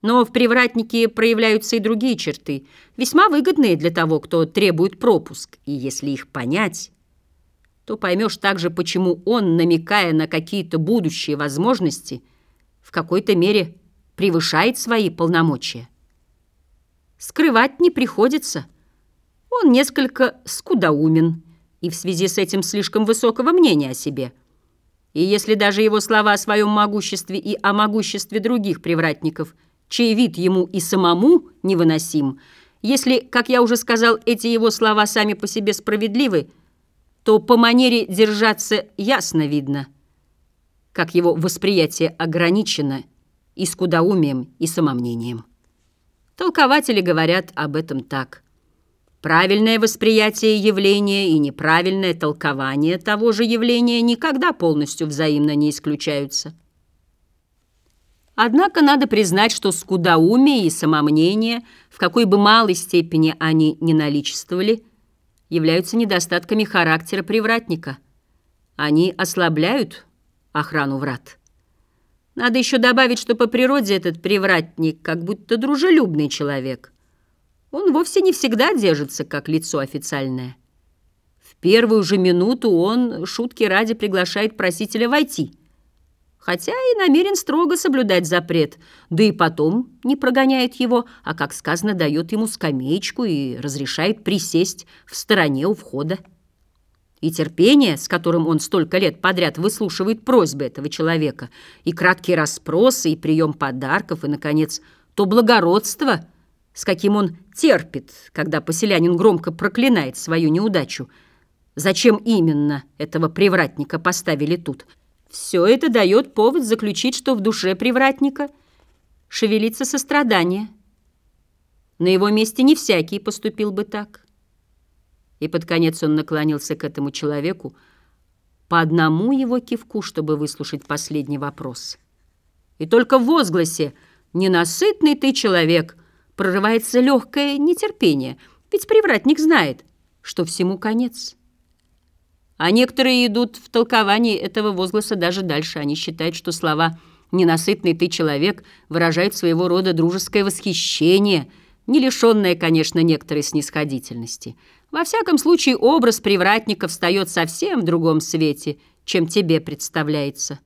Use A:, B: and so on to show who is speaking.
A: Но в привратнике проявляются и другие черты, весьма выгодные для того, кто требует пропуск. И если их понять, то поймешь также, почему он, намекая на какие-то будущие возможности, в какой-то мере превышает свои полномочия. Скрывать не приходится. Он несколько скудоумен и в связи с этим слишком высокого мнения о себе. И если даже его слова о своем могуществе и о могуществе других привратников – чей вид ему и самому невыносим, если, как я уже сказал, эти его слова сами по себе справедливы, то по манере держаться ясно видно, как его восприятие ограничено и скудоумием, и самомнением. Толкователи говорят об этом так. Правильное восприятие явления и неправильное толкование того же явления никогда полностью взаимно не исключаются. Однако надо признать, что скудоумие и самомнение, в какой бы малой степени они ни наличествовали, являются недостатками характера привратника. Они ослабляют охрану врат. Надо еще добавить, что по природе этот привратник как будто дружелюбный человек. Он вовсе не всегда держится как лицо официальное. В первую же минуту он, шутки ради, приглашает просителя войти – хотя и намерен строго соблюдать запрет, да и потом не прогоняет его, а, как сказано, дает ему скамеечку и разрешает присесть в стороне у входа. И терпение, с которым он столько лет подряд выслушивает просьбы этого человека, и краткие расспросы, и прием подарков, и, наконец, то благородство, с каким он терпит, когда поселянин громко проклинает свою неудачу. Зачем именно этого привратника поставили тут – все это дает повод заключить, что в душе привратника шевелится сострадание. На его месте не всякий поступил бы так. И под конец он наклонился к этому человеку по одному его кивку, чтобы выслушать последний вопрос. И только в возгласе «Ненасытный ты человек» прорывается легкое нетерпение, ведь привратник знает, что всему конец. А некоторые идут в толковании этого возгласа даже дальше. Они считают, что слова «ненасытный ты человек» выражают своего рода дружеское восхищение, не лишенное, конечно, некоторой снисходительности. Во всяком случае, образ привратника встает совсем в другом свете, чем тебе представляется.